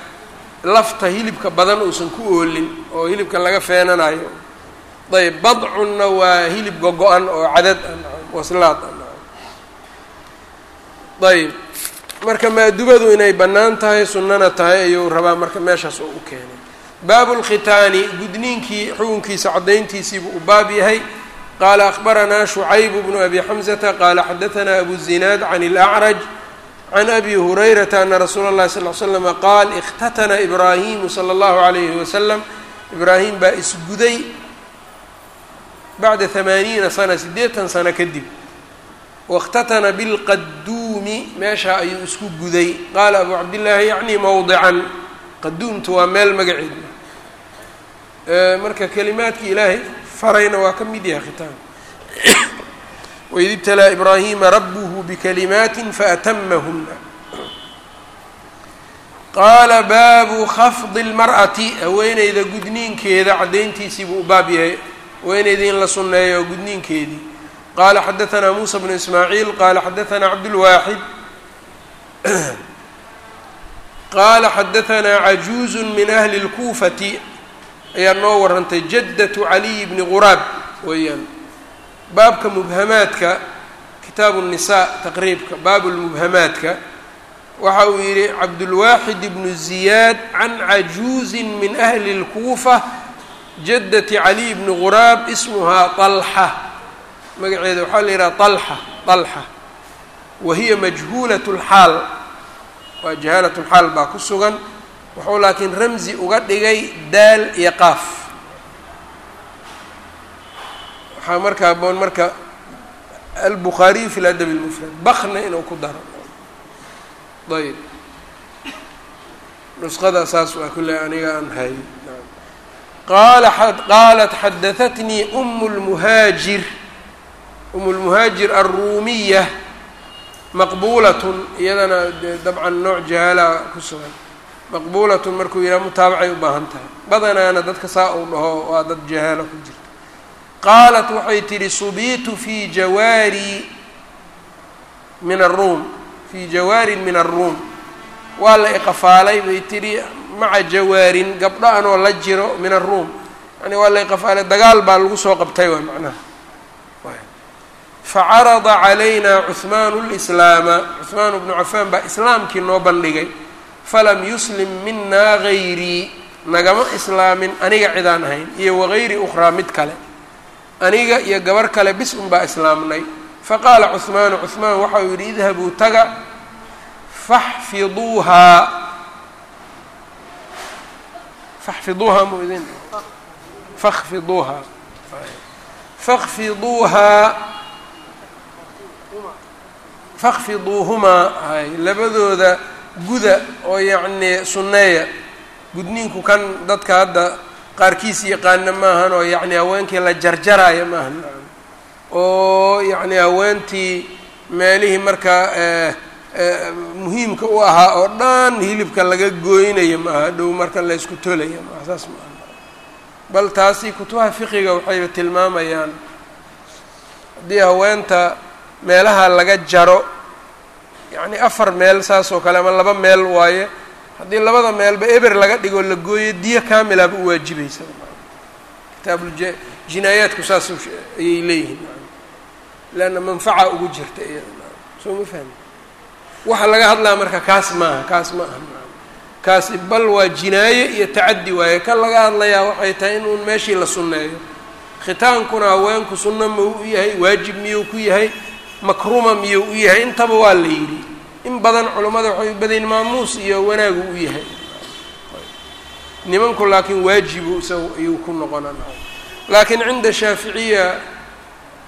lafta hilibka badan uusan ku oolin oo hilibkan laga feenanayo. Ayb badcunna waa hilib gogo-an oo cadad ah waslaad ah ayb marka maadubadu inay bannaan tahay sunnana tahay ayuu rabaa marka meeshaas oo u keenay. Baabu lkhitaani gudniinkii xukunkiisa caddayntiisiibuu u baab yahay. Qaala akhbaranaa shucayb bnu abi xamsata qaala xadaanaa abu zinaad can اlأcraj can abi hurayrata ana rasuula اllahi sal l slama qaal ikhtatana ibraahimu sala allahu alayhi wasalam ibraahim baa isguday bacda hamaaniina sana siddeetan sano kadib waاkhtatana bilqaduumi meeshaa ayuu isku guday qaala abu cabdillaahi yacnii mowdican qaduumtu waa meel magaceedu marka kelimaadkii ilaahay farayna waa ka mid yahay khitaan waid ibtalaa ibraahima rabuhu bikalimaatin faatamahuna qaala baabu khafdi اlmar'ati haweeneyda gudniinkeeda caddayntiisii buu u baab yahay haweeneyda in la sunneeyo gudniinkeedii qaala xadaanaa muusa bnu ismaaciil qaala xadaanaa cabdulwaaxid qaala xadaanaa cajuuzu min ahli اlkuufati ayaa noo warantay jaddatu caliy bni quraab weeyaan baabka mubhamaadka kitaabu الnisaa taqriibka baabu lmubhamaadka waxa uu yidhi cabdulwaaxid bnu ziyaad can cajuuzi min ahli اlkuufa jaddati caliy bni quraab ismuhaa طalxa magaceeda waxaa la yidhaha طalxa طalxa wa hiya majhuulat اlxaal waa jahaalat lxaal baa ku sugan wuxuu laakiin ramzi uga dhigay daal iyo qaaf waxaa markaa boon marka albukhaariyu fi ladabi اlmufrad bakna inuu ku daro. Ayb nusqada saas waa kulle aniga aan hay qaala qaalat xadahatnii um lmuhaajir um lmuhaajir alruumiya maqbuulatun iyadana dabcan nooc jahaala ku sugan. Maqbuulatun markuu yidhaha mutaabacay u baahan tahay. Badanaana dadka saa uu dhaho waa dad jahaala ku jirta qaalat waxay tidhi subiitu fii jawaari min aruum fii jawaarin min aruum waa la iqafaalay bay tidhi maca jawaarin gabdho anoo la jiro min aruum yani waa la iqafaalay dagaal baa lagu soo qabtay waa macnaha facarada calayna cuhmaanu lislaama cuhmaan bnu cafaan baa islaamkii noo bandhigay falam yuslim minaa gayrii nagama islaamin aniga cidaan ahayn iyo wagayri ukhraa mid kale aniga iyo gabar kale bis un baa islaamnay. Faqaala cuhmaanu cuhmaan waxa uu yidhi idhabuu taga faxfiduuhaa faxfiduuhaa mu idin fakfiduuhaa fakfiduuhaa fakfiduuhumaa hay labadooda guda oo yacnii sunneeya. Gudniinku kan dadka hadda qaarkiis yaqaana maahan oo yacni haweenkii la jarjaraayo maahan oo yacni haweentii meelihii markaa muhiimka u ahaa oo dhan hilibka laga gooynayo maaha dhow marka la ysku tolaya maaha saas maaha bal taasi kutubaha fiqiga waxayba tilmaamayaan haddii haweenta meelaha laga jaro yacni afar meel saas oo kale ama laba meel waaye haddii labada meelba eber laga dhigoo la gooyo diyo kaamilaaba u waajibaysa kitaabulja jinaayaadku saas ayay leeyihiin. Leanna manfaca ugu jirta iyada. Soo ma fahmi? Waxa laga hadlaya marka kaas maaha kaas ma aha. Kaasi bal waa jinaaye iyo tacaddi waaye. Kan laga hadlayaa waxay tahay in uun meeshii la sunneeyo. Khitaankuna haweenku sunno ma u yahay waajib miyuu ku yahay makruma miyuu u yahay intaba waa la yidhi in badan culammada waxay badayn maamuus iyo wanaagu u yahay. Nimanku laakiin waajibu isaga ayuu ku noqona laakiin cinda shaaficiya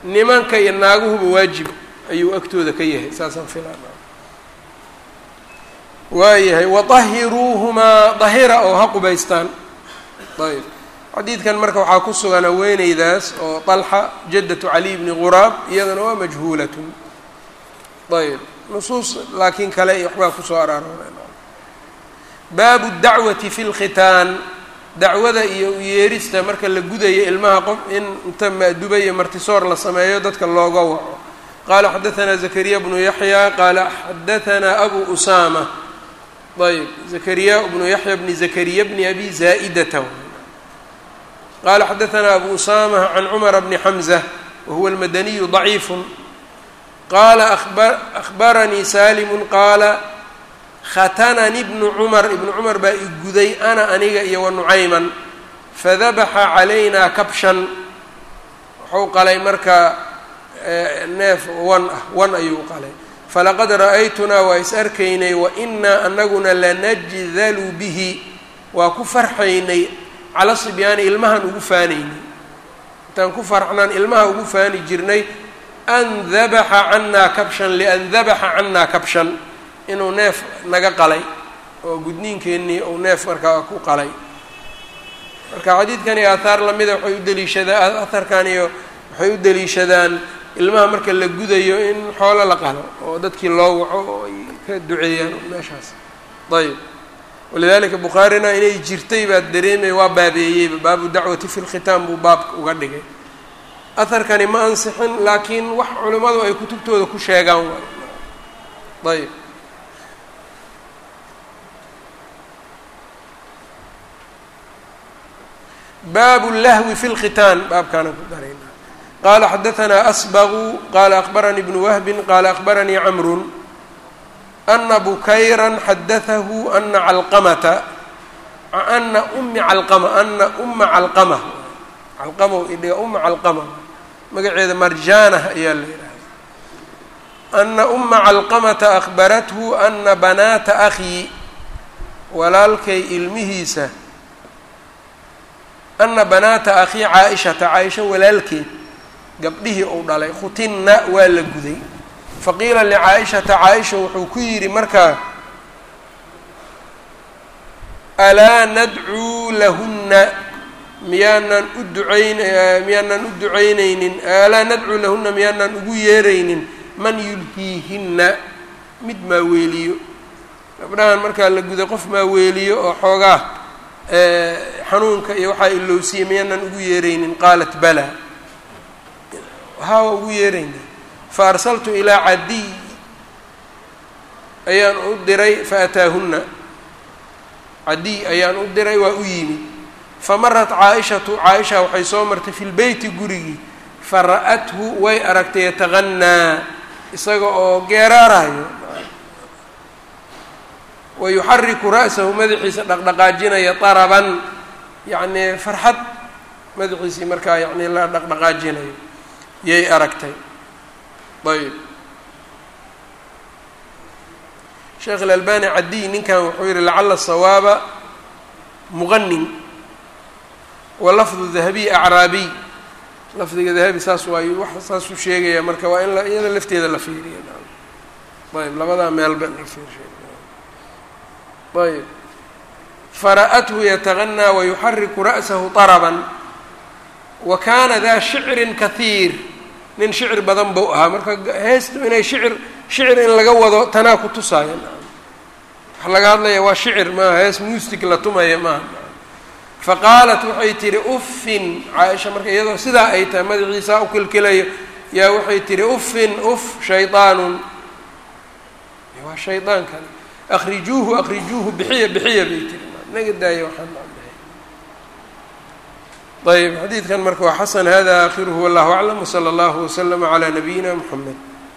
nimanka iyo naaguhuba waajib ayuu agtooda ka yahay. Saasaan filana waayahay wadahiruuhumaa dahira oo ha qubaystaan. Ayb xadiidkan marka waxaa ku sugan haweeneydaas oo طalxa jaddatu caliy bni quraab iyadana waa majhuulatun. Ayb nusuus laakiin kale iyo waxbaa ku soo araaroora baabu dacwati fi lkhitaan dacwada iyo uyeerista marka la gudayo ilmaha qof in inta maaduba iyo martisoor la sameeyo dadka looga waco qaala xadaanaa zakariya bnu yaxya qaala xadaanaa abu usaama. Ayb zakariya bnu yaxya bni zakariya bni abi zaa'idata. Qaala xadaanaa abu usaama can cumara bni xamza wahuwa almadaniyu daciifu qala ahbaranii salimu qaala khatanani bnu cumar ibnu cumar baa i guday ana aniga iyo wa nucayman fadabaxa calaynaa kabshan wuxuu qalay marka neef wan ah wan ayuu qalay falaqad ra'aytunaa waa is arkaynay wa inaa anaguna lanajdalu bihi waa ku farxaynay cala sibyaani ilmahan ugu faanaynay intaan ku farxnaan ilmaha ugu faani jirnay an dabaxa canaa kabshan lian dabaxa canaa kabshan inuu neef naga qalay oo gudniinkeennii uu neef markaa ku qalay. Marka xadiidkani aahaar lamida waxay u deliishadaan aharkan iyo waxay u deliishadaan ilmaha marka la gudayo in xoolo la qalo oo dadkii loo waco oo ay ka duceeyaan meeshaas. Ayb walidalika bukhaarina inay jirtay baad dareemay waa baabeeyeyba baabu dacwati fi lkhitaam buu baabka uga dhigay aharkani ma ansixin laakiin wax culimmadu ay kutubtooda ku sheegaan waay ayb bab اlahwi fi اlkhitaan baabkaana ku darayna qala xadaثna asbgu qala akbaranii bnu wahbi qala akbaranii camru ana bukayra xadaثahu ana calqamata ana umi calqama ana uma calqama calqama idhiga uma calqama magaceeda marjaanah ayaa la yidhahda ana uma calqamata akbarathu ana banaata akhi. Walaalkay ilmihiisa. Ana banaata akhii caa-ishata caa-isha walaalkeed. Gabdhihii uu dhalay khutinna waa la guday. Faqiila licaa-ishata caa-isha wuxuu ku yidhi markaa alaa nadcuu lahunna miyaanan u ducayn miyaanan u ducaynaynin alaa nadcuu lahunna miyaanan ugu yeeraynin man yulhiihinna mid maaweeliyo gabdhahan markaa la guday qof maaweeliyo oo xoogaa xanuunka iyo waxaa ilowsiiyey miyaanan ugu yeeraynin qaalat bala. Haa waa ugu yeeraynaa fa arsaltu ilaa cadiy ayaan u diray fa ataahunna cadiy ayaan u diray waa u yimid famarat caa-ishatu caa-isha waxay soo martay fi lbeyti gurigii fa ra'athu way aragtay yataqanaa isaga oo geeraarayo. Wayuxariku ra'sahu madaxiisa dhaqdhaqaajinaya daraban yacnii farxad madaxiisii markaa yani la dhaqdhaqaajinayo yay aragtay. Ayb sheekh ilalbani cadiy ninkan wuxuu yihi lacala sawaaba muqanin wa lafdu dahabiy acraabiy lafdiga dahabi saas waayo wax saasuu sheegaya marka waa in iyada lafteeda la fiiriya ayb labadaa meelba la fiirshe ayb fara-athu yataganaa wayuxariku ra'sahu طaraban wa kana daa shicrin kahiir nin shicir badan buu ahaa. Marka heestu inay shicir shicir in laga wado tanaa ku tusaaya waxa laga hadlaya waa shicir maaha. Hees muusig la tumaya maaha faqaalat waxay tihi uffin. Caaisha marka iyadoo sidaa ay tahay madaxiisaa u kilkilayo yaa waxay tihi uffin uf shayطaanun waa shayطaankani akrijuuhu akrijuuhu bixiya bixiya bay tiri naga daaya waxaan ayb xadiidkan marka waa xasan hada aakhiruhu wallahu aclam wsala allahu waslama calaa nabiyina mxamed